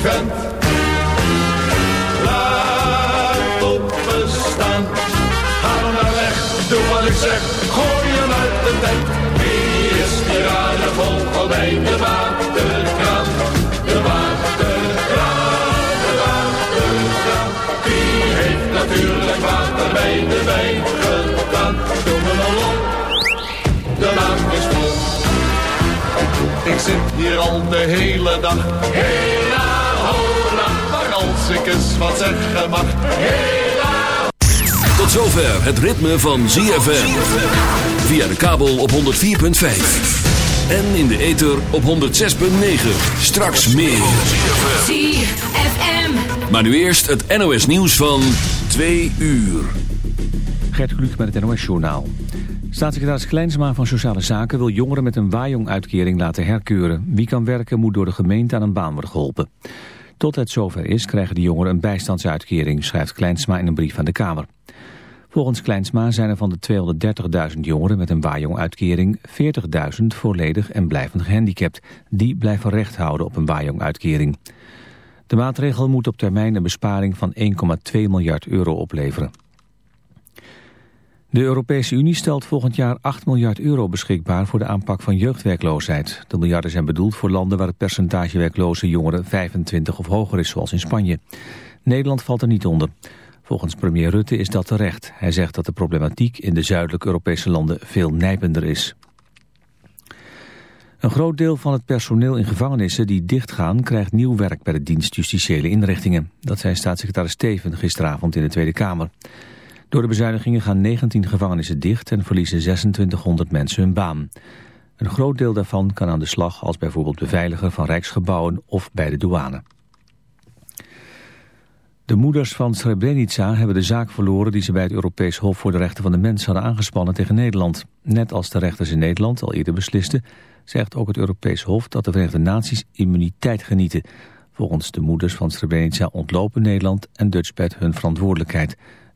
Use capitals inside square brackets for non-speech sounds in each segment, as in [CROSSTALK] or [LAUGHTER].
vent. Laat openstaan. Haal hem naar weg, doe wat ik zeg. Gooi hem uit de tent. Wie is die rare vogel bij de waterkraan? De waterkraan, de waterkraan. Wie heeft natuurlijk water bij de wijn gedaan? Doe me nou op, de maan is vol. Ik zit hier al de hele dag. Ik eens wat zeggen mag. Hela Tot zover het ritme van ZFM. Via de kabel op 104.5. En in de ether op 106.9. Straks meer. ZFM. Maar nu eerst het NOS nieuws van 2 uur. Gert Kluk met het NOS-journaal. Staatssecretaris Kleinsma van Sociale Zaken wil jongeren met een waaijong-uitkering laten herkeuren. Wie kan werken moet door de gemeente aan een baan worden geholpen. Tot het zover is krijgen de jongeren een bijstandsuitkering, schrijft Kleinsma in een brief aan de Kamer. Volgens Kleinsma zijn er van de 230.000 jongeren met een waaijong-uitkering 40.000 volledig en blijvend gehandicapt. Die blijven recht houden op een waaijong-uitkering. De maatregel moet op termijn een besparing van 1,2 miljard euro opleveren. De Europese Unie stelt volgend jaar 8 miljard euro beschikbaar voor de aanpak van jeugdwerkloosheid. De miljarden zijn bedoeld voor landen waar het percentage werkloze jongeren 25 of hoger is, zoals in Spanje. Nederland valt er niet onder. Volgens premier Rutte is dat terecht. Hij zegt dat de problematiek in de zuidelijke Europese landen veel nijpender is. Een groot deel van het personeel in gevangenissen die dichtgaan... krijgt nieuw werk bij de dienst justitiële inrichtingen. Dat zei staatssecretaris Steven gisteravond in de Tweede Kamer. Door de bezuinigingen gaan 19 gevangenissen dicht... en verliezen 2600 mensen hun baan. Een groot deel daarvan kan aan de slag als bijvoorbeeld beveiliger van rijksgebouwen of bij de douane. De moeders van Srebrenica hebben de zaak verloren die ze bij het Europees Hof voor de Rechten van de Mens hadden aangespannen tegen Nederland. Net als de rechters in Nederland al eerder beslisten, zegt ook het Europees Hof dat de Verenigde Naties immuniteit genieten. Volgens de moeders van Srebrenica ontlopen Nederland en Dutchbed hun verantwoordelijkheid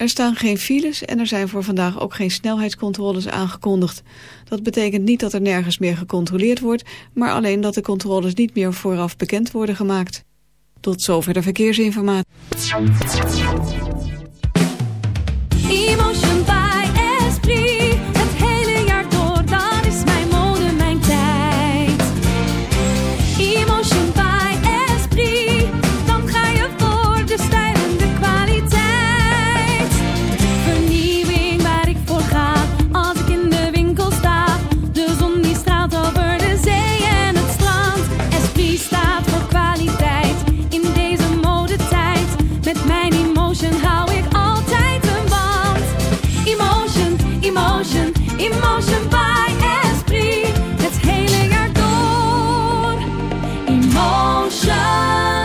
Er staan geen files en er zijn voor vandaag ook geen snelheidscontroles aangekondigd. Dat betekent niet dat er nergens meer gecontroleerd wordt, maar alleen dat de controles niet meer vooraf bekend worden gemaakt. Tot zover de verkeersinformatie.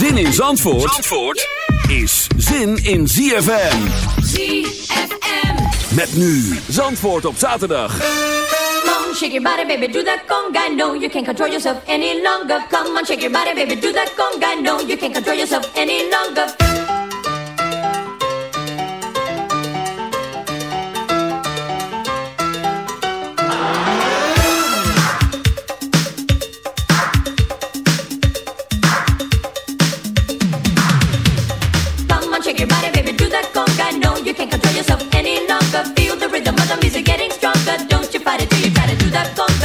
Zin in Zandvoort, Zandvoort is zin in ZFM. ZFM. Met nu Zandvoort op zaterdag. Come on, shake your body, baby, do that conga. No, you can't control yourself any longer. Come on, shake your body, baby, do that conga. No, you can't control yourself any longer. Don't control yourself any longer. Feel the rhythm of the music getting stronger. Don't you fight it till you try to do that conga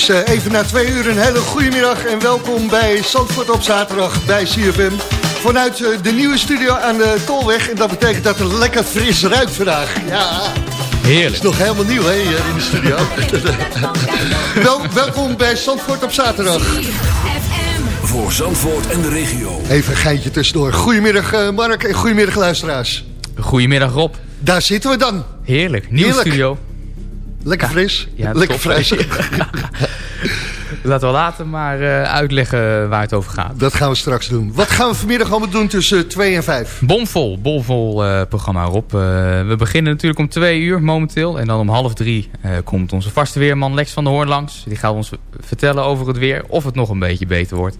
is eh, even na twee uur een hele goede middag en welkom bij Zandvoort op zaterdag bij CFM. Vanuit eh, de nieuwe studio aan de Tolweg en dat betekent dat het lekker fris ruikt vandaag. Ja, Heerlijk. is nog helemaal nieuw hè, hier in de studio. [LAUGHS] Wel, welkom bij Zandvoort op zaterdag. Voor Zandvoort en de regio. Even een geintje tussendoor. Goedemiddag eh, Mark en goedemiddag luisteraars. Goedemiddag Rob. Daar zitten we dan. Heerlijk. Nieuwe Heerlijk. studio. Lekker fris. Ja, lekker fris. [LAUGHS] Laten we later maar eh, uitleggen waar het over gaat. Dat gaan we straks doen. Wat gaan we vanmiddag allemaal doen tussen 2 en 5? Bomvol, bomvol eh, programma Rob. Eh, we beginnen natuurlijk om twee uur momenteel. En dan om half drie eh, komt onze vaste weerman Lex van der Hoorn langs. Die gaat ons vertellen over het weer. Of het nog een beetje beter wordt.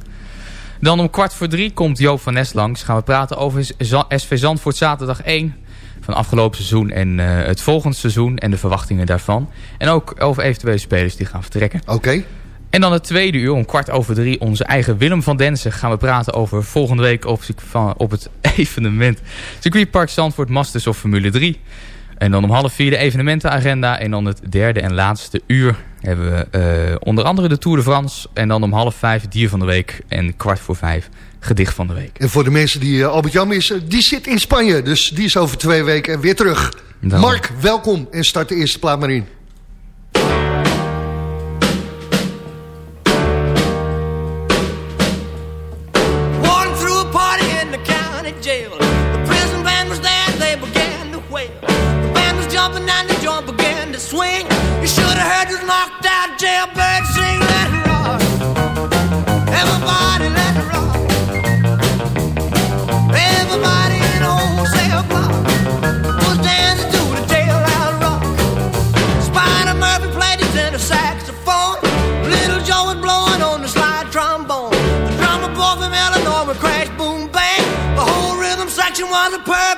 Dan om kwart voor drie komt Joop van Nes langs. Gaan we praten over SV Zandvoort zaterdag 1 van afgelopen seizoen en het volgende seizoen en de verwachtingen daarvan. En ook over eventuele spelers die gaan vertrekken. Oké. En dan het tweede uur, om kwart over drie, onze eigen Willem van Densen gaan we praten over volgende week op, het [LAUGHS] evenement Circuit Park Zandvoort Masters of Formule 3. En dan om half vier de evenementenagenda. En dan het derde en laatste uur hebben we eh, onder andere de Tour de France. En dan om half vijf dier van de week en kwart voor vijf gedicht van de week. En voor de mensen die eh, Albert Jam is, die zit in Spanje. Dus die is over twee weken weer terug. Mark, welkom en start de eerste plaat maar in. wanna play.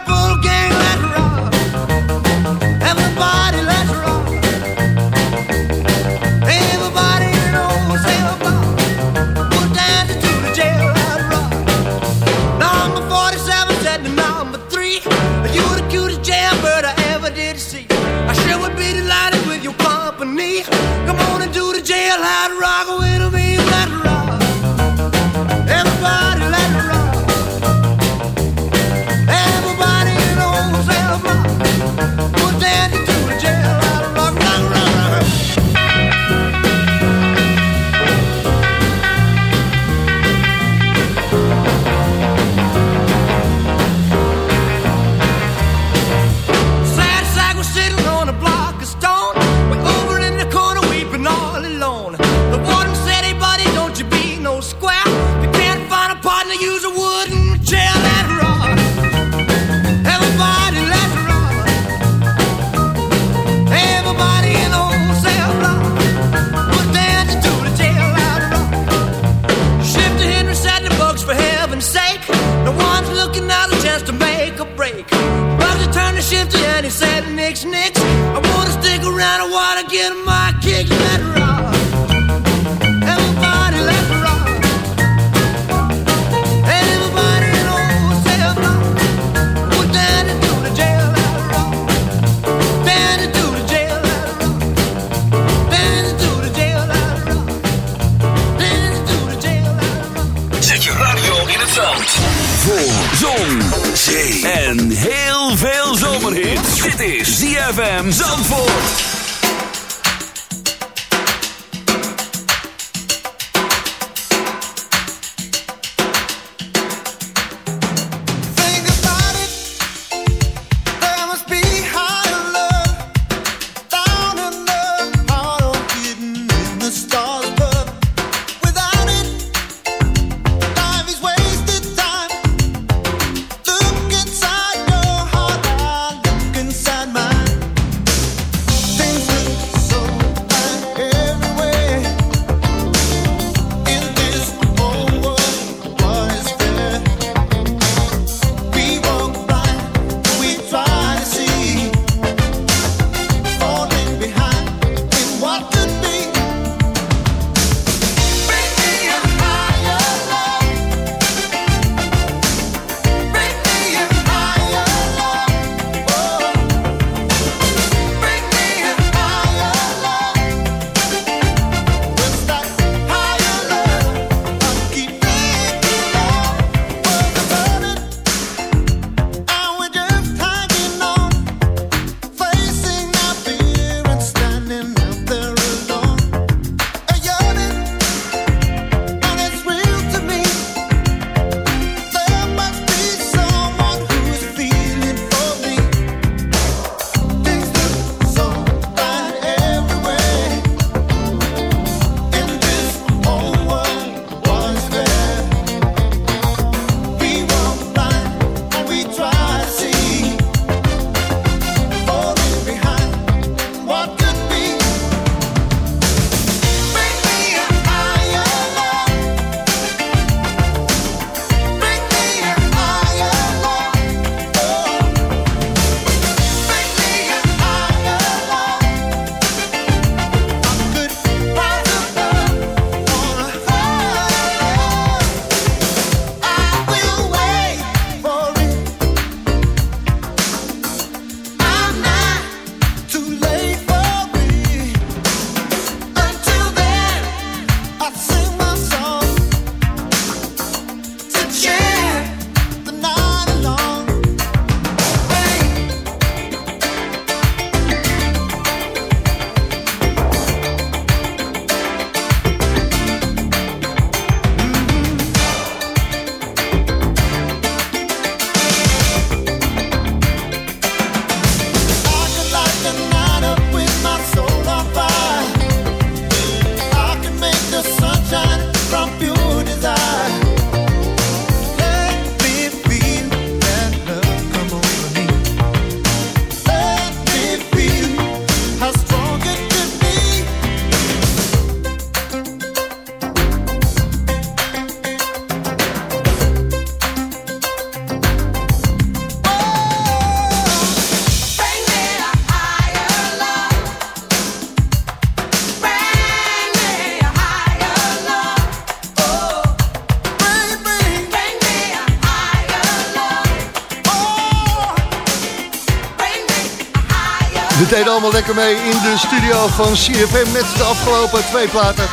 Studio van CFM met de afgelopen twee platen.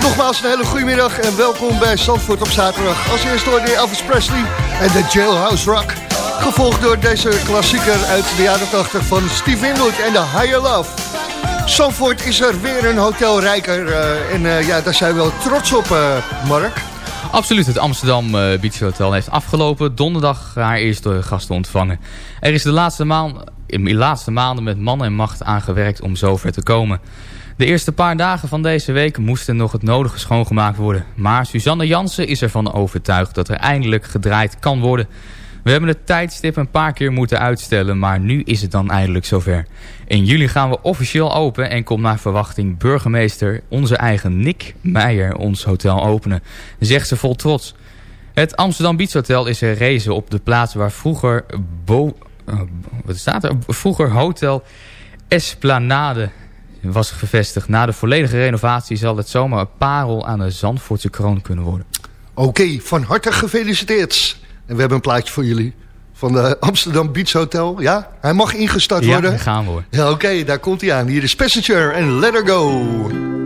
Nogmaals een hele goede middag en welkom bij Zandvoort op zaterdag. Als eerste hoorde je Elvis Presley en de Jailhouse Rock. Gevolgd door deze klassieker uit de jaren 80 van Steve Winwood en de Higher Love. Zandvoort is er weer een hotel rijker eh, en eh, ja, daar zijn we wel trots op, eh, Mark. Absoluut, het Amsterdam Beach Hotel heeft afgelopen donderdag haar eerste gasten ontvangen. Er is de laatste, maan, in de laatste maanden met man en macht aangewerkt om zover te komen. De eerste paar dagen van deze week moesten nog het nodige schoongemaakt worden. Maar Suzanne Jansen is ervan overtuigd dat er eindelijk gedraaid kan worden. We hebben het tijdstip een paar keer moeten uitstellen, maar nu is het dan eindelijk zover. In juli gaan we officieel open en komt naar verwachting burgemeester, onze eigen Nick Meijer, ons hotel openen. Zegt ze vol trots. Het Amsterdam Beach Hotel is herrezen op de plaats waar vroeger, Bo uh, wat staat er? vroeger Hotel Esplanade was gevestigd. Na de volledige renovatie zal het zomaar een parel aan de Zandvoortse kroon kunnen worden. Oké, van harte gefeliciteerd. En we hebben een plaatje voor jullie van de Amsterdam Beach Hotel. Ja, hij mag ingestart ja, worden. daar gaan we hoor. Ja, oké, daar komt hij aan. Hier is Passenger en Let Her Go.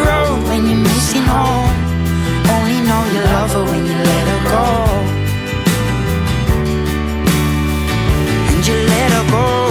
missing home. Only know you love her when you let her go. And you let her go.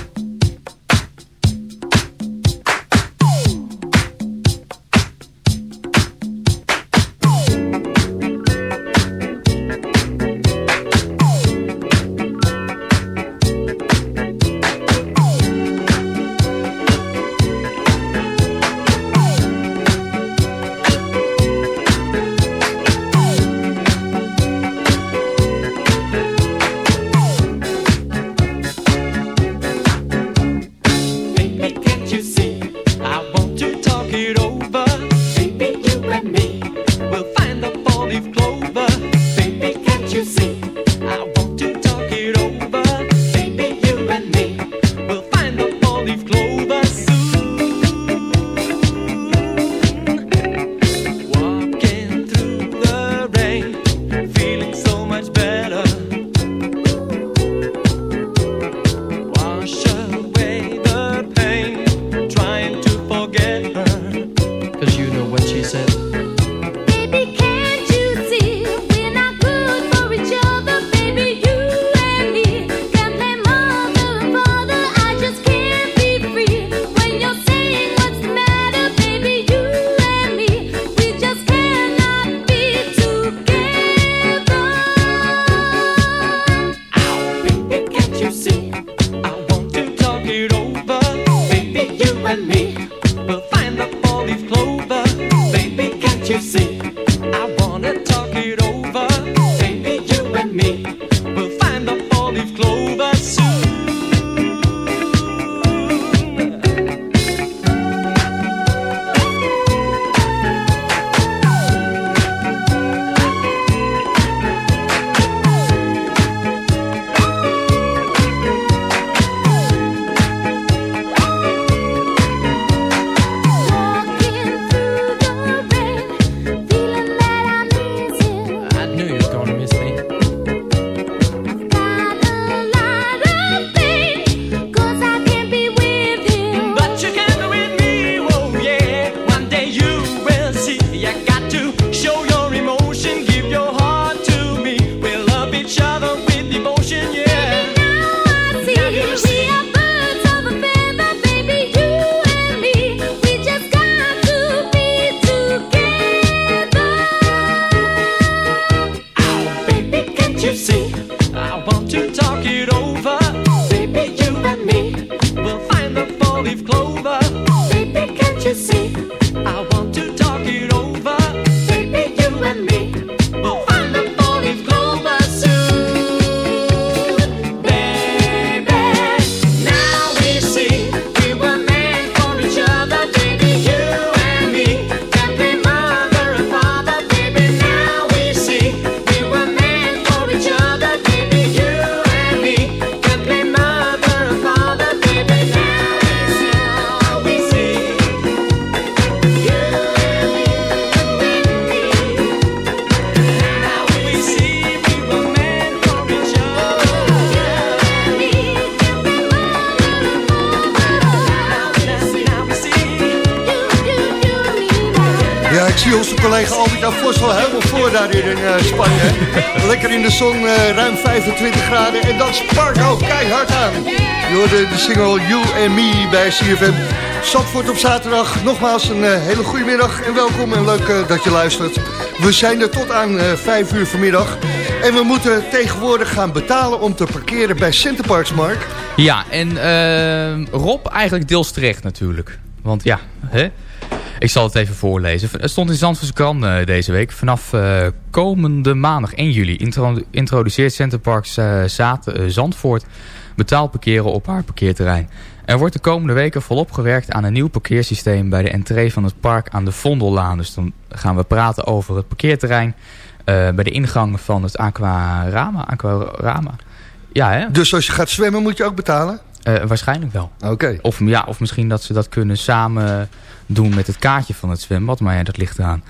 De single You and Me bij CFM. Zandvoort op zaterdag. Nogmaals een eh, hele goede middag en welkom en leuk eh, dat je luistert. We zijn er tot aan eh 5 uur vanmiddag. En we moeten tegenwoordig gaan betalen om te parkeren bij Centerparks, Mark. Ja, en eh, Rob eigenlijk deels terecht natuurlijk. Want ja, hè? ik zal het even voorlezen. Het stond in Zandvoortse krant eh, deze week. Vanaf eh, komende maandag 1 juli intro introduceert Centerparks eh eh, Zandvoort betaald parkeren op haar parkeerterrein. Er wordt de komende weken volop gewerkt aan een nieuw parkeersysteem bij de entree van het park aan de Vondellaan. Dus dan gaan we praten over het parkeerterrein eh, bij de ingang van het Aquarama. Aquarama. Ja, hè? Dus als je gaat zwemmen moet je ook betalen? Eh, waarschijnlijk wel. Oké. Of, ja, of misschien dat ze dat kunnen samen doen met het kaartje van het zwembad. Maar ja, dat ligt eraan.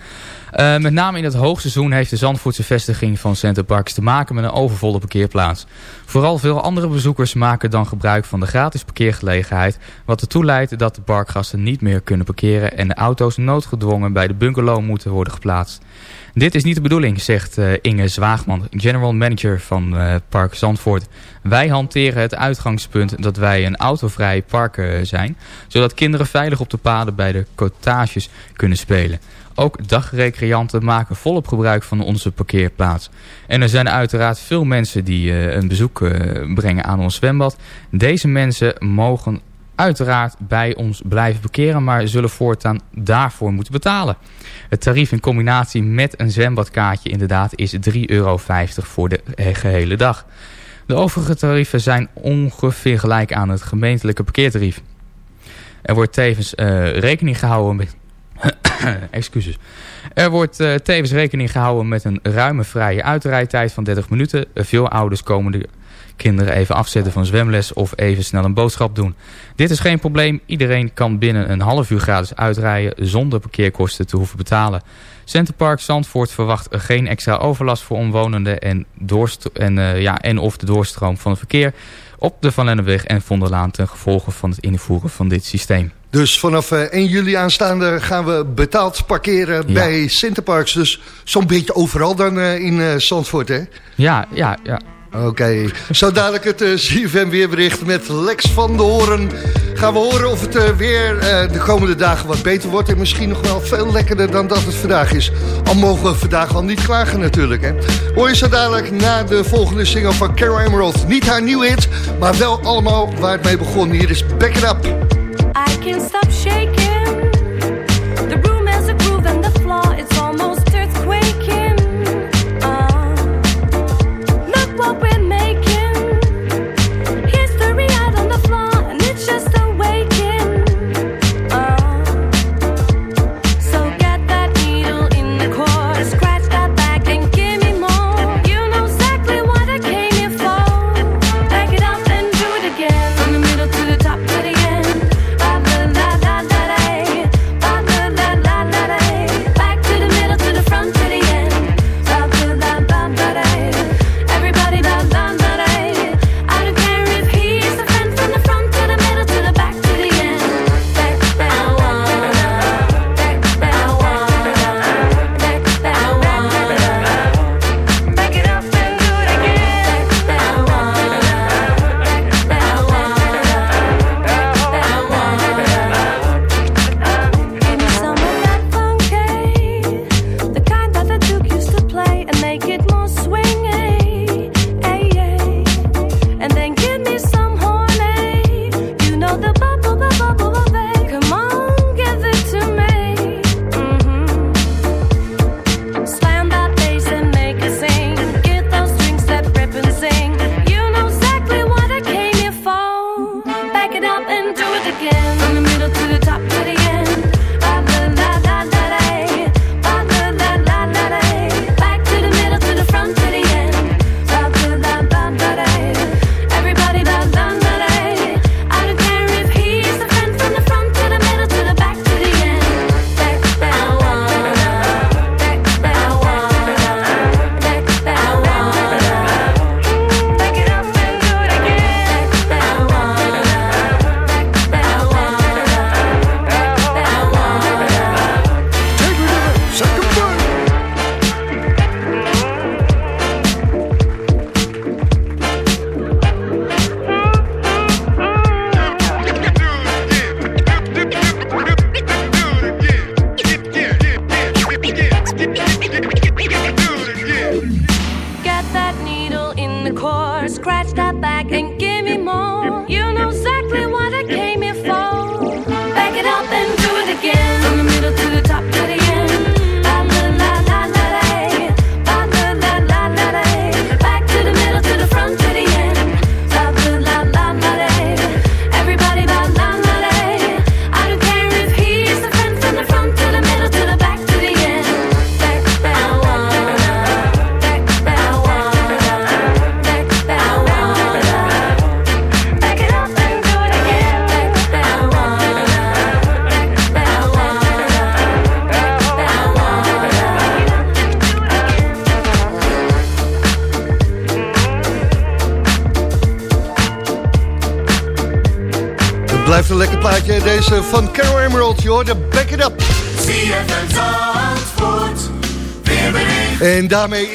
Eh, met name in het hoogseizoen heeft de Zandvoortse vestiging van Center Parks te maken met een overvolle parkeerplaats. Vooral veel andere bezoekers maken dan gebruik van de gratis parkeergelegenheid. Wat ertoe leidt dat de parkgasten niet meer kunnen parkeren en de auto's noodgedwongen bij de bungalow moeten worden geplaatst. Dit is niet de bedoeling, zegt eh, Inge Zwaagman, general manager van eh, Park Zandvoort. Wij hanteren het uitgangspunt dat wij een autovrij park zijn, zodat kinderen veilig op de paden bij de cottages kunnen spelen. Ook dagrecreanten maken volop gebruik van onze parkeerplaats. En er zijn uiteraard veel mensen die eh, een bezoek eh, brengen aan ons zwembad. Deze mensen mogen uiteraard bij ons blijven parkeren, maar zullen voortaan daarvoor moeten betalen. Het tarief in combinatie met een zwembadkaartje inderdaad is 3,50 euro voor de eh, gehele dag. De overige tarieven zijn ongeveer gelijk aan het gemeentelijke parkeertarief. Er wordt tevens rekening gehouden met... [COUGHS] Excuses. Er wordt eh, tevens rekening gehouden met een ruime vrije uitrijdtijd van 30 minuten. Veel ouders komen de kinderen even afzetten van zwemles of even snel een boodschap doen. Dit is geen probleem. Iedereen kan binnen een half uur gratis uitrijden zonder parkeerkosten te hoeven betalen. Centerpark Zandvoort verwacht geen extra overlast voor omwonenden en, en, eh, ja, en of de doorstroom van het verkeer op de Van Lennepweg en Vonderlaan ten gevolge van het invoeren van dit systeem. Dus vanaf eh, 1 juli aanstaande gaan we betaald parkeren Ja. bij Sinterparks. Dus zo'n beetje overal dan eh, in eh, Zandvoort, hè? Ja, ja, ja. Oké, zo dadelijk het eh, CFM weerbericht met Lex van de Horen. Gaan we horen of het eh, weer eh, de komende dagen wat beter wordt... en misschien nog wel veel lekkerder dan dat het vandaag is. Al mogen we vandaag al niet klagen natuurlijk, hè. Hoor je zo dadelijk na de volgende single van Carol Emerald. Niet haar nieuwe hit, maar wel allemaal waar het mee begon. Hier is Back It Up. I can't stop shaking.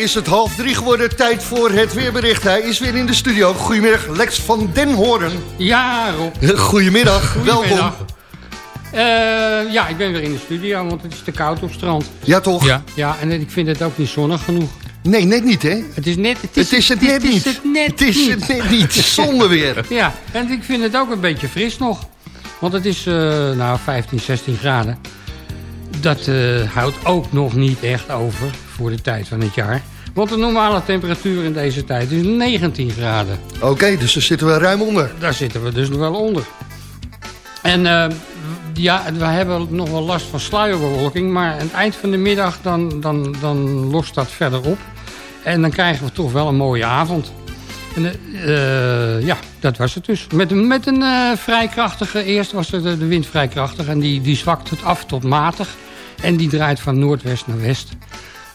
Is het half drie geworden. Tijd voor het weerbericht. Hij is weer in de studio. Goedemiddag, Lex van Den Hoorn. Ja, Rob. Goedemiddag, welkom. Eh, ja, ik ben weer in de studio, want het is te koud op strand. Ja, toch? Ja. Ja, en ik vind het ook niet zonnig genoeg. Nee, net niet, hè? Het is net... Het Het is het net is niet. het net Het is het net niet. [LAUGHS] Zonde weer. Ja, en ik vind het ook een beetje fris nog. Want het is, eh, nou, 15, 16 graden. Dat eh, houdt ook nog niet echt over voor de tijd van het jaar. Want de normale temperatuur in deze tijd is 19 graden. Oké, dus daar zitten we ruim onder. Daar zitten we dus nog wel onder. En eh, ja, we hebben nog wel last van sluierbewolking. Maar aan het eind van de middag dan, dan, dan lost dat verder op. En dan krijgen we toch wel een mooie avond. En, eh, ja, dat was het dus. Met, een- met een eh, vrij krachtige... Eerst was de, de wind vrij krachtig. En die, die zwakt het af tot matig. En die draait van noordwest naar west.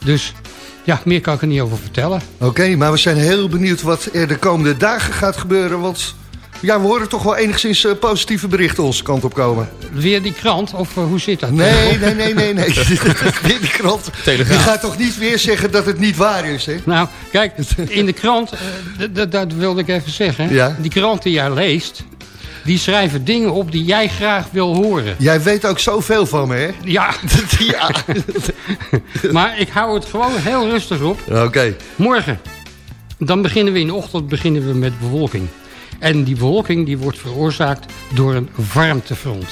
Dus ja, meer kan ik er niet over vertellen. Oké, maar we zijn heel benieuwd wat er de komende dagen gaat gebeuren. Want ja, we horen toch wel enigszins eh, positieve berichten onze kant op komen. Weer die krant, of eh, hoe zit dat? Nee, nee, nee, nee, nee. [LAUGHS] Weer die krant. Telegraaf. Je gaat toch niet weer zeggen dat het niet waar is, hè? Nou, kijk, in de krant, eh, dat wilde ik even zeggen. Ja. Die krant die jij leest, die schrijven dingen op die jij graag wil horen. Jij weet ook zoveel van me, hè? Ja, [LAUGHS] ja. [LAUGHS] maar ik hou het gewoon heel rustig op. Oké. Morgen, dan beginnen we in de ochtend beginnen we met bewolking. En die bewolking die wordt veroorzaakt door een warmtefront.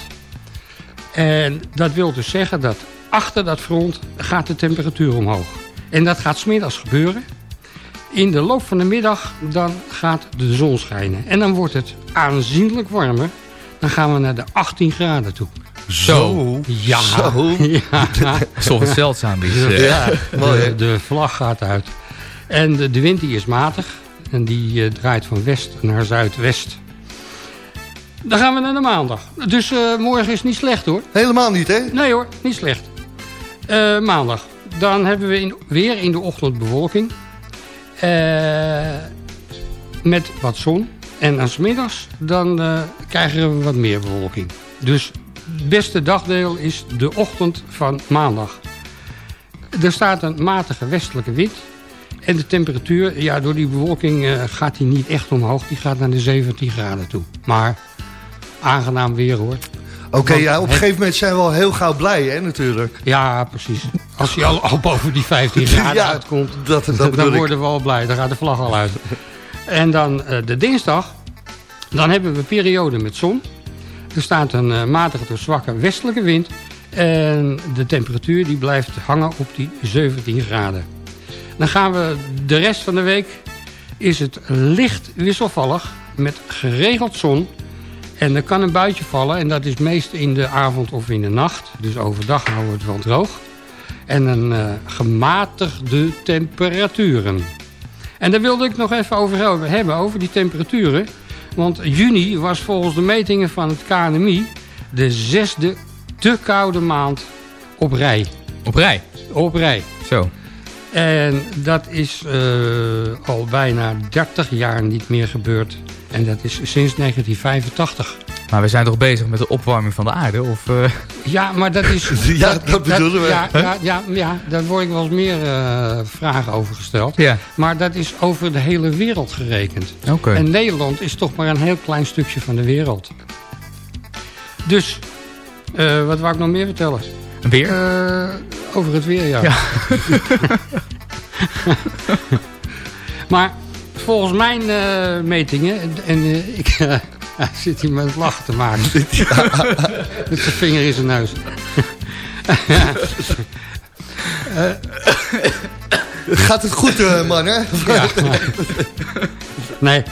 En dat wil dus zeggen dat achter dat front gaat de temperatuur omhoog. En dat gaat smiddags gebeuren. In de loop van de middag dan gaat de zon schijnen. En dan wordt het aanzienlijk warmer. Dan gaan we naar de 18 graden toe. Zo. Ja. Zo. [LAUGHS] ja. Het zeldzaam is. De, eh. Ja, mooi, hè? de, de vlag gaat uit. En de, de wind die is matig. En die eh, draait van west naar zuidwest. Dan gaan we naar de maandag. Dus eh, morgen is niet slecht hoor. Helemaal niet, hè? Nee hoor, niet slecht. Eh, maandag. Dan hebben we in, weer in de ochtend bewolking. Eh, met wat zon. En aan 's middags dan eh, krijgen we wat meer bewolking. Dus het beste dagdeel is de ochtend van maandag. Er staat een matige westelijke wind. En de temperatuur, ja, door die bewolking eh, gaat die niet echt omhoog. Die gaat naar de 17 graden toe. Maar aangenaam weer hoor. Oké, ja, op een gegeven moment zijn we al heel gauw blij, hè, natuurlijk. Ja, precies. Als hij al, al boven die 15 graden [LAUGHS] Ja, uitkomt, dat- dat dan worden we al blij. Dan gaat de vlag al uit. En dan eh, de dinsdag, dan hebben we periode met zon. Er staat een eh, matige tot zwakke westelijke wind. En de temperatuur die blijft hangen op die 17 graden. Dan gaan we de rest van de week is het licht wisselvallig met geregeld zon. En er kan een buitje vallen en dat is meest in de avond of in de nacht. Dus overdag houden we het wel droog. En een eh, gematigde temperaturen. En daar wilde ik nog even over hebben, over die temperaturen. Want juni was volgens de metingen van het KNMI de zesde te koude maand op rij. Op rij. Op rij. Zo. En dat is eh, al bijna 30 jaar niet meer gebeurd. En dat is sinds 1985. Maar we zijn toch bezig met de opwarming van de aarde? Of, eh, Ja, maar dat is... [LAUGHS] Ja, dat bedoelen we. Ja, ja, ja, ja, daar word ik wel eens meer eh, vragen over gesteld. Ja. Maar dat is over de hele wereld gerekend. Oké. En Nederland is toch maar een heel klein stukje van de wereld. Dus, eh, wat wou ik nog meer vertellen? Weer? Eh, over het weer, ja. Ja. [LAUGHS] [LAUGHS] maar volgens mijn eh, metingen... En eh, ik [LAUGHS] hij zit hier met lachen te maken. [LAUGHS] met zijn vinger in zijn neus. Eh, Gaat het goed, man, hè? ja, nee,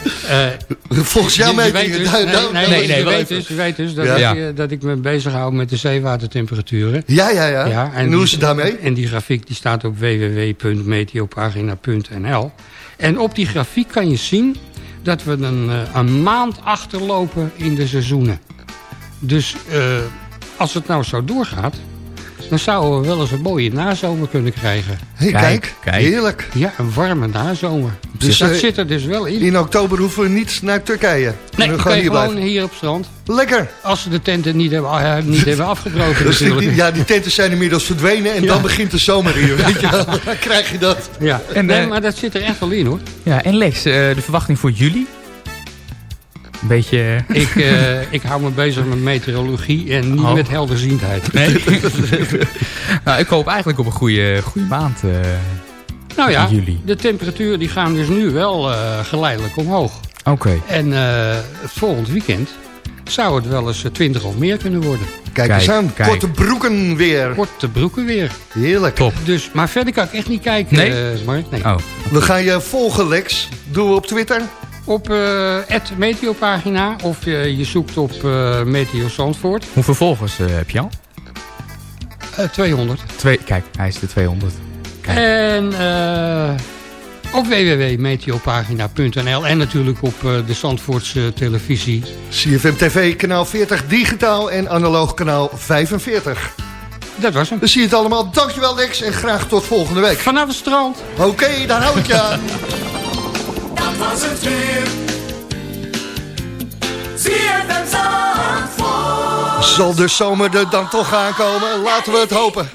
Volgens je- je metingen... weet dus- nee, nou, nee, nou, je weet dus, je weet dus dat, Ja. ik, Ja. dat ik me bezighoud met de zeewatertemperaturen. Ja, ja, ja. en, hoe is het daarmee? En die grafiek die staat op www.meteopagina.nl. En op die grafiek kan je zien dat we een, eh, een maand achterlopen in de seizoenen. Dus eh, als het nou zo doorgaat, dan zouden we wel eens een mooie nazomer kunnen krijgen. Hey, Kijk, kijk, heerlijk. Ja, een warme nazomer. Dus, dat eh, zit er dus wel in. In oktober hoeven we niet naar Turkije. Nee, we gaan hier gewoon blijven. hier op strand. Lekker. Als ze de tenten niet hebben, eh, niet hebben [LAUGHS] afgebroken Dus die, natuurlijk. die- ja, die tenten zijn inmiddels verdwenen en Ja. dan begint de zomer hier. Weet je [LAUGHS] wel. Dan krijg je dat. Ja, En, nee, eh, maar dat zit er echt wel in hoor. Ja, en Lex, eh, de verwachting voor juli? Een beetje... [LAUGHS] Ik, eh, ik hou me bezig met meteorologie en niet Oh. met helderziendheid. Nee. [LAUGHS] nou, ik hoop eigenlijk op een goede, goede maand. eh. Nou ja, In juli. de temperaturen die gaan dus nu wel eh, geleidelijk omhoog. Oké. En eh, het volgend weekend zou het wel eens eh, 20 of meer kunnen worden. Kijk, Kijk, eens aan. kijk. Korte broeken weer. Korte broeken weer. Heerlijk. Top. Dus, maar verder kan ik echt niet kijken, Nee? eh, Mark. Nee. Oh. We gaan je volgen, Lex. Doen we op Twitter. Op het Meteopagina of eh, je zoekt op eh Meteo Zandvoort. Hoeveel volgers eh, heb je al? Eh, 200. Twee, kijk, hij is de 200. Kijk. En eh, op www.meteopagina.nl en natuurlijk op eh, de Zandvoortse televisie. CFM TV, kanaal 40 digitaal en analoog kanaal 45. Dat was hem. Dan zie je het allemaal. Dankjewel, Lex. En graag tot volgende week. Vanaf het strand. Oké, daar hou ik je aan. Was het weer. ZFM Zandvoort. Zal de zomer er dan toch aankomen? Laten we het hopen.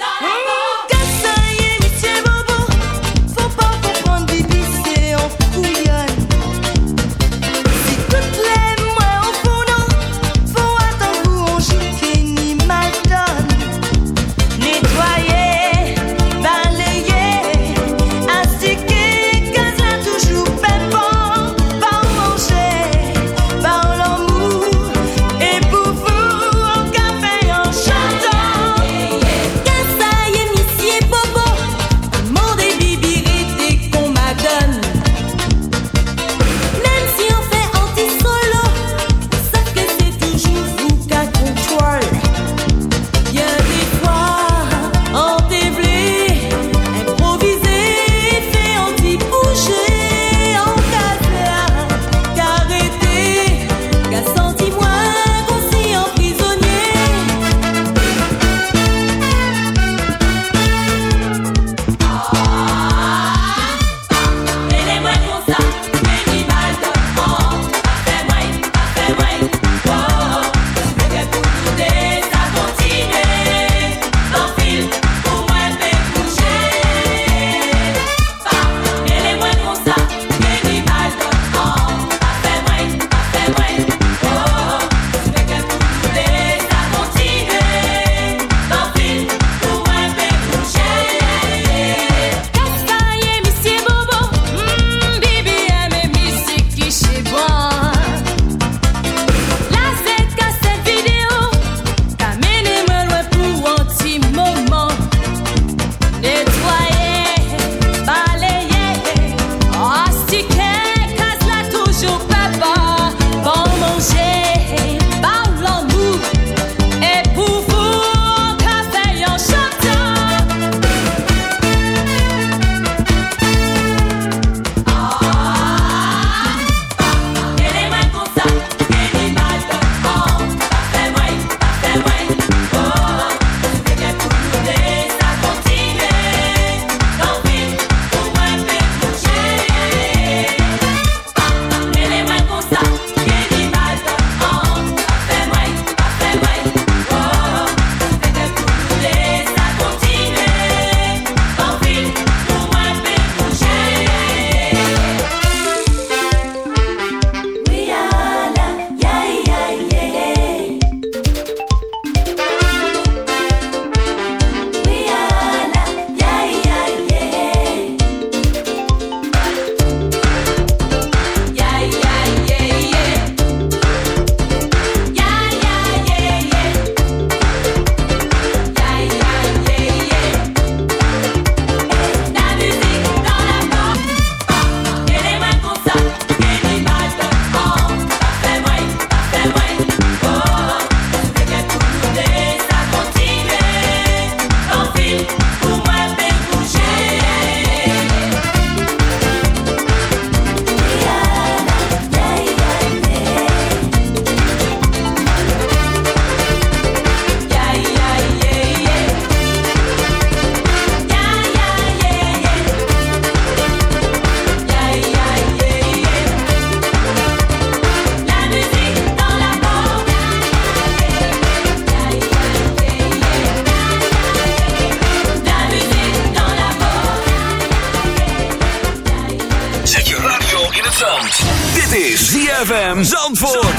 ZFM Zandvoort.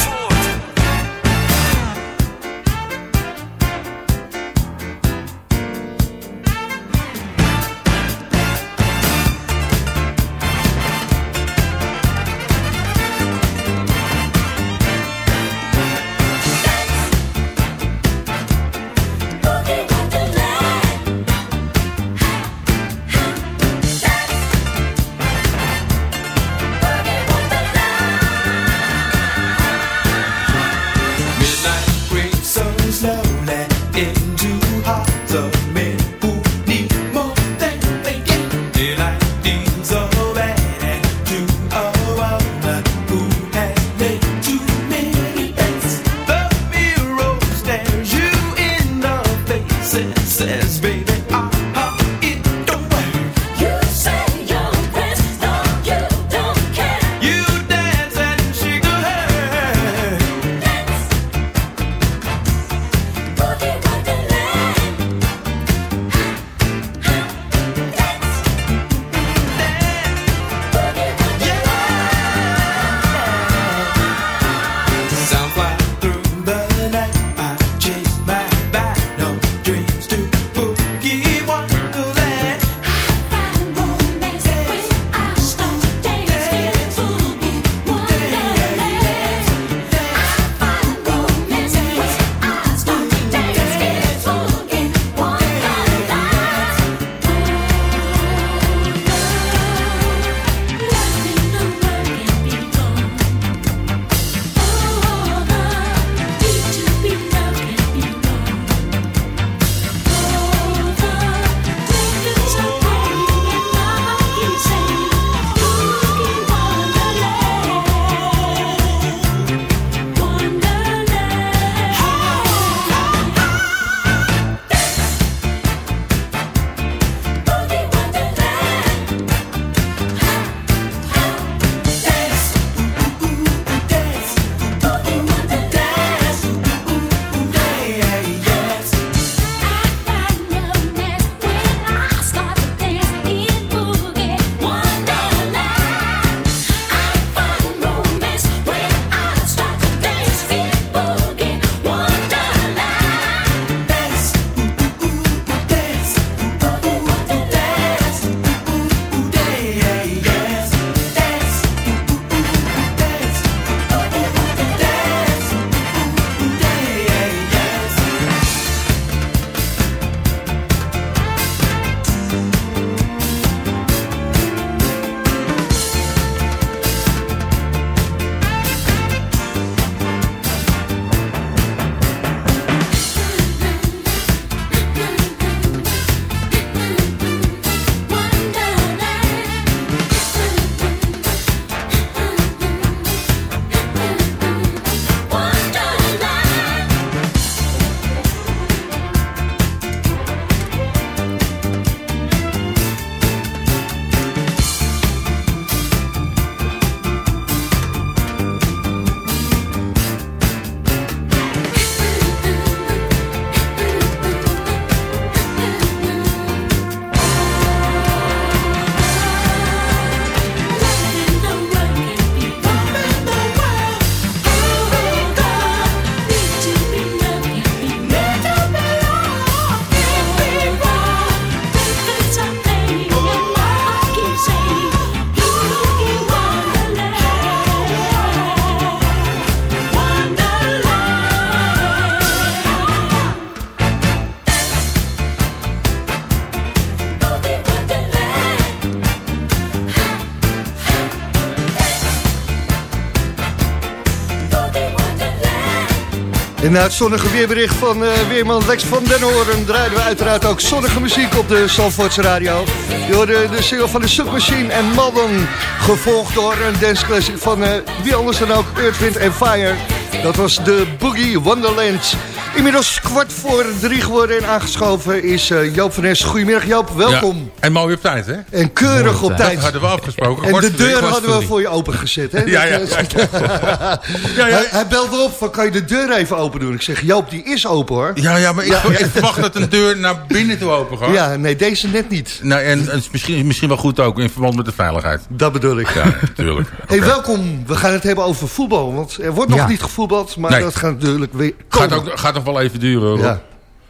Na het zonnige weerbericht van eh, weerman Lex van den Hoorn... draaiden we uiteraard ook zonnige muziek op de Zandvoortse radio. Je hoorde de single van de Submachine en Madden... gevolgd door een danceclassic van eh, wie anders dan ook Earth, Wind Fire. Dat was de Boogie Wonderland. Inmiddels kwart voor drie geworden en aangeschoven is eh, Joop van Nes. Goedemiddag Joop, welkom. Ja, en mooi op tijd, hè? En keurig op tijd. Dat hadden we afgesproken. En de deur hadden we voor je opengezet. Hè? [LAUGHS] Ja, ja. Eh, [LAUGHS] Hij, hij belde op van, kan je de deur even open doen? Ik zeg, Joop, die is open hoor. Ja, ja, maar ik, ik verwacht dat een deur naar binnen toe open gaat. [LAUGHS] Ja, nee, deze net niet. Nou, en het is misschien, misschien wel goed ook in verband met de veiligheid. Dat bedoel ik. Ja, natuurlijk. Hey, welkom. We gaan het hebben over voetbal. Want er wordt nog Ja. niet gevoetbald, maar Nee. dat gaat natuurlijk weer Gaat, komen. ook, gaat nog wel even duren, hoor. Ja.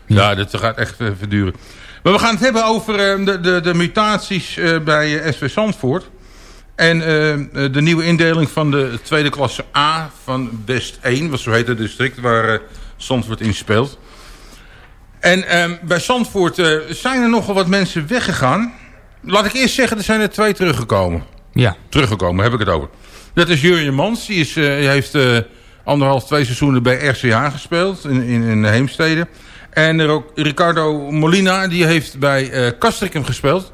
Ja, dat gaat echt even duren. Maar we gaan het hebben over eh, de, de, de mutaties eh, bij eh, SV Zandvoort. En de nieuwe indeling van de tweede klasse A van West 1. Wat zo heet het district waar Zandvoort in speelt. En eh, bij Zandvoort eh, zijn er nogal wat mensen weggegaan. Laat ik eerst zeggen, er zijn er twee teruggekomen. Ja. Teruggekomen, heb ik het over. Dat is Jurjen Mans. Die, is, eh, die heeft eh, anderhalf, twee seizoenen bij RCH gespeeld. In, in, in Heemstede. En er ook Ricardo Molina. Die heeft bij eh Castricum gespeeld.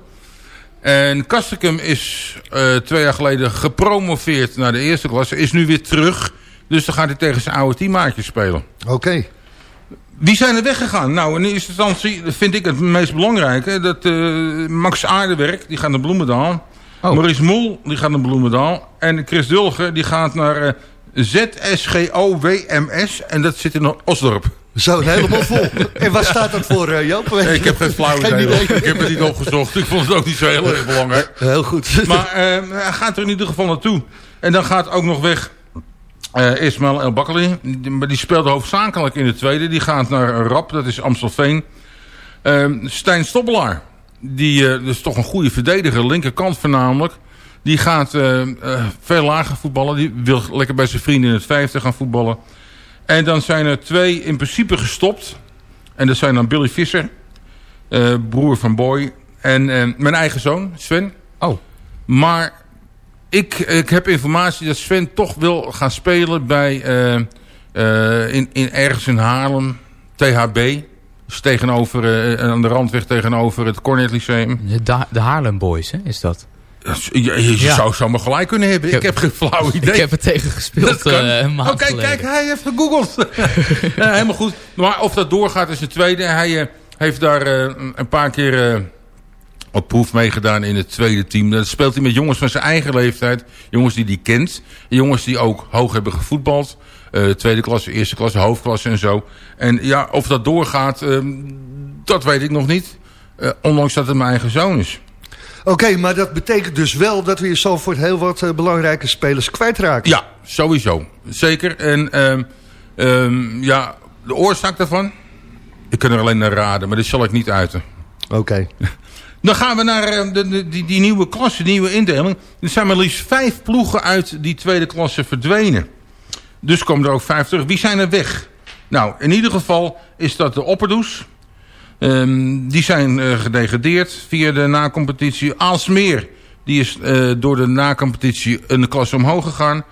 En Castricum is eh, twee jaar geleden gepromoveerd naar de eerste klasse. Is nu weer terug. Dus dan gaat hij tegen zijn oude teammaatjes spelen. Oké. Wie zijn er weggegaan? Nou, in eerste instantie vind ik het meest belangrijke. Dat eh, Max Aardewerk, die gaat naar Bloemendaal. Maurice Mol, die gaat naar Bloemendaal. En Chris Dulger, die gaat naar ZSGO-WMS. En dat zit in Osdorp. Zo, helemaal vol. [LAUGHS] En waar staat dat voor, eh, Joop? Nee, ik heb geen flauw idee. Ik heb het niet opgezocht. Ik vond het ook niet zo heel erg belangrijk. Heel goed. Maar eh, hij gaat er in ieder geval naartoe. En dan gaat ook nog weg eh Ismail El Bakkali. Die- Maar die speelde hoofdzakelijk in de tweede. Die gaat naar Rap, dat is Amstelveen. Ehm Stijn Stobbelaar. Die eh, is toch een goede verdediger. Linkerkant voornamelijk. Die gaat eh, eh, veel lager voetballen. Die wil lekker bij zijn vrienden in het vijfde gaan voetballen. En dan zijn er twee in principe gestopt. En dat zijn dan Billy Visser. eh, broer van Boy. En mijn eigen zoon, Sven. Oh. Maar ik, ik heb informatie dat Sven toch wil gaan spelen bij... in, in, ergens in Haarlem. THB. Dus tegenover, aan de randweg tegenover het Cornet Lyceum. De, de Haarlem Boys, hè, is dat? Je, Ja. zou zomaar gelijk kunnen hebben. Ik, heb geen flauw [LAUGHS] idee. Ik heb het tegen gespeeld Dat kan. eh, een maand oh, kijk, hij heeft gegoogeld. [LAUGHS] ja, helemaal goed. Maar of dat doorgaat is de tweede. Hij eh, heeft daar eh, een paar keer op proef meegedaan in het tweede team. Dat speelt hij met jongens van zijn eigen leeftijd. Jongens die hij kent. Jongens die ook hoog hebben gevoetbald. Tweede klasse, eerste klasse, hoofdklasse en zo. En ja, of dat doorgaat, eh, dat weet ik nog niet. Ondanks dat het mijn eigen zoon is. Oké, maar dat betekent dus wel dat we in Zandvoort heel wat eh, belangrijke spelers kwijtraken. Ja, sowieso. Zeker. En ehm, ehm, ja, de oorzaak daarvan? Ik kan er alleen naar raden, maar dit zal ik niet uiten. Oké. [LAUGHS] Dan gaan we naar eh, de, de- die, die nieuwe klasse, die nieuwe indeling. Er zijn maar liefst vijf ploegen uit die tweede klasse verdwenen. Dus komen er ook vijf terug. Wie zijn er weg? Nou, in ieder geval is dat de Opperdoes. Ehm, die zijn eh, gedegradeerd via de nacompetitie. Aalsmeer, die is eh, door de nacompetitie een klasse omhoog gegaan.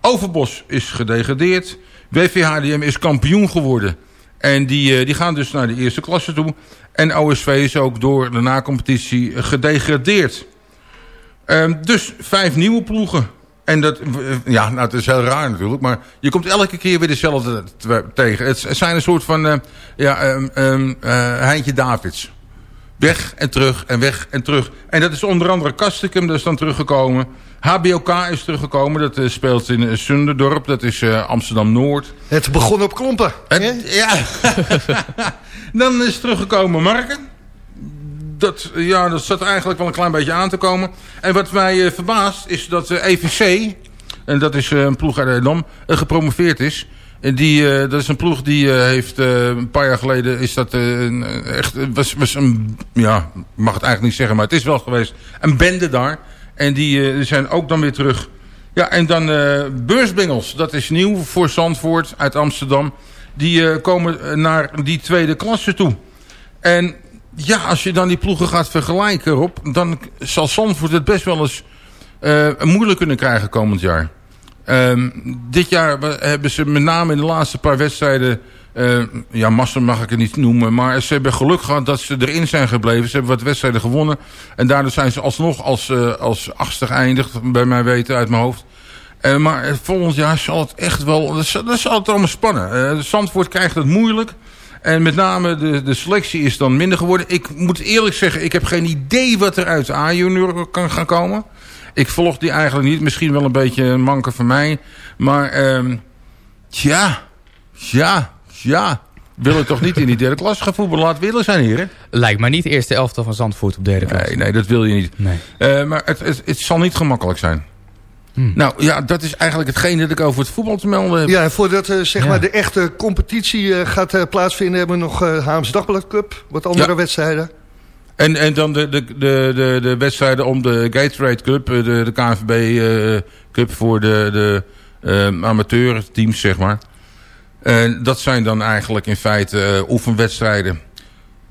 Overbos is gedegradeerd. WVHDM is kampioen geworden. En die, eh, die gaan dus naar de eerste klasse toe. En OSV is ook door de nacompetitie gedegradeerd. Ehm, dus vijf nieuwe ploegen. En dat, ja, nou, het is heel raar natuurlijk, maar je komt elke keer weer dezelfde te- tegen. Het zijn een soort van, eh, ja, ehm, ehm, eh, Heintje Davids. Weg en terug en weg en terug. En dat is onder andere Kastikum, dat is dan teruggekomen. HBOK is teruggekomen, dat eh, speelt in Sunderdorp, dat is Amsterdam-Noord. Het begon op klompen. ja. [LAUGHS] dan is teruggekomen Marken. Dat, ja, dat zat eigenlijk wel een klein beetje aan te komen. En wat mij eh, verbaast is dat EVC, en dat is eh, een ploeg uit Edam, eh, gepromoveerd is. En die, eh, dat is een ploeg die eh, heeft eh, een paar jaar geleden is dat eh, eh, echt was, was een ja mag het eigenlijk niet zeggen, maar het is wel geweest een bende daar. En die eh, zijn ook dan weer terug. Ja, en dan eh beursbingels. Dat is nieuw voor Zandvoort uit Amsterdam. Die eh, komen eh, naar die tweede klasse toe. En ja, als je dan die ploegen gaat vergelijken, Rob... dan zal Zandvoort het best wel eens eh, moeilijk kunnen krijgen komend jaar. Ehm, dit jaar hebben ze met name in de laatste paar wedstrijden... eh, ja, massa mag ik het niet noemen... maar ze hebben geluk gehad dat ze erin zijn gebleven. Ze hebben wat wedstrijden gewonnen. En daardoor zijn ze alsnog als, eh, als achtste geëindigd, bij mij weten, uit mijn hoofd. Maar volgend jaar zal het echt wel... Dat zal, het allemaal spannen. Zandvoort krijgt het moeilijk. En met name de, de selectie is dan minder geworden. Ik moet eerlijk zeggen, ik heb geen idee wat er uit A-junior kan gaan komen. Ik volg die eigenlijk niet. Misschien wel een beetje een manke van mij. Maar ehm ja, ja, ja. Willen toch niet in die derde klas gaan voetballen? Laat willen zijn, heren. Lijkt mij niet de eerste elftal van Zandvoort op derde klas. Nee, nee, dat wil je niet. Nee. Eh, maar het, het, het zal niet gemakkelijk zijn. Nou ja, dat is eigenlijk hetgeen dat ik over het voetbal te melden heb. Ja, voordat eh, zeg Ja. maar de echte competitie eh, gaat eh, plaatsvinden... hebben we nog eh Haams Dagblad Cup, wat andere Ja. wedstrijden. En, en dan de, de, de, de, de wedstrijden om de Gatorade Cup, de, de KNVB eh, Cup voor de, de eh, amateurteams, zeg maar. En dat zijn dan eigenlijk in feite oefenwedstrijden.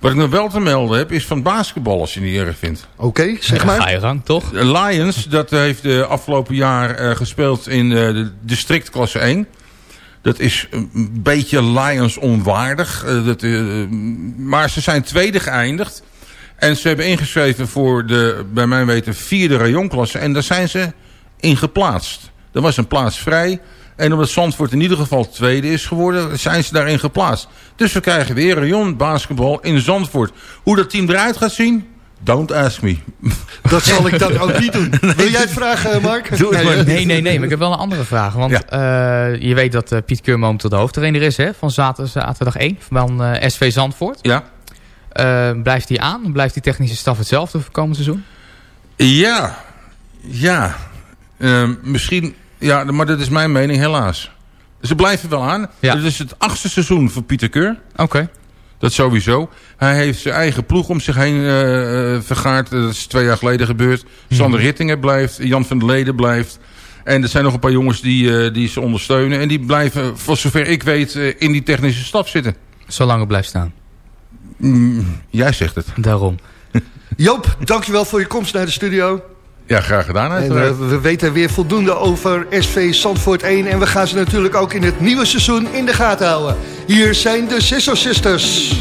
Wat ik nog wel te melden heb, is van basketbal, als je het niet erg vindt. Oké, zeg maar. Ga je gang, toch? Lions, dat heeft de afgelopen jaar eh, gespeeld in eh, de districtklasse 1. Dat is een beetje Lions onwaardig. eh, dat, eh, maar ze zijn tweede geëindigd. En ze hebben ingeschreven voor de, bij mijn weten, vierde rayonklasse. En daar zijn ze in geplaatst. Er was een plaats vrij. En omdat Zandvoort in ieder geval tweede is geworden, zijn ze daarin geplaatst. Dus we krijgen weer rayon basketbal in Zandvoort. Hoe dat team eruit gaat zien, don't ask me. [LAUGHS] Dat zal ik dan ook niet doen. [LAUGHS] Wil jij het vragen, eh, Mark? Doe het maar. Nee, nee, nee. Maar ik heb wel een andere vraag. Want eh, je weet dat eh, Piet Keur momenteel de hoofdtrainer is hè, van zater- zaterdag 1 van eh, SV Zandvoort. Ja. Blijft hij aan? Blijft die technische staf hetzelfde voor komend seizoen? Ja, ja. Ehm, misschien, ja, maar dat is mijn mening helaas. Ze blijven wel aan. Ja. Het is het achtste seizoen voor Pieter Keur. Oké. Dat sowieso. Hij heeft zijn eigen ploeg om zich heen eh, eh, vergaard. Dat is twee jaar geleden gebeurd. Sander Rittingen blijft. Jan van der Leden blijft. En er zijn nog een paar jongens die, eh, die ze ondersteunen. En die blijven, voor zover ik weet, eh, in die technische staf zitten. Zolang het blijft staan. Mm, jij zegt het. Daarom. [LAUGHS] Joop, dankjewel voor je komst naar de studio. Ja, graag gedaan. Uiteraard. eh, we weten weer voldoende over SV Zandvoort 1. En we gaan ze natuurlijk ook in het nieuwe seizoen in de gaten houden. Hier zijn de Sisso Sisters.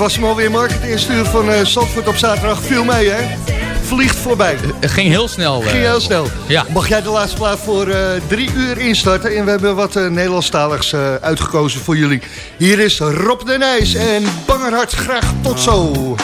was hem alweer, Mark. Het van uh, op zaterdag viel mee, hè? Vliegt voorbij. Het ging heel snel. ging heel snel. Ja. Mag jij de laatste plaats voor drie uur instarten? En we hebben wat uh, Nederlandstaligs uitgekozen voor jullie. Hier is Rob de Nijs en Bangerhart. Graag tot zo.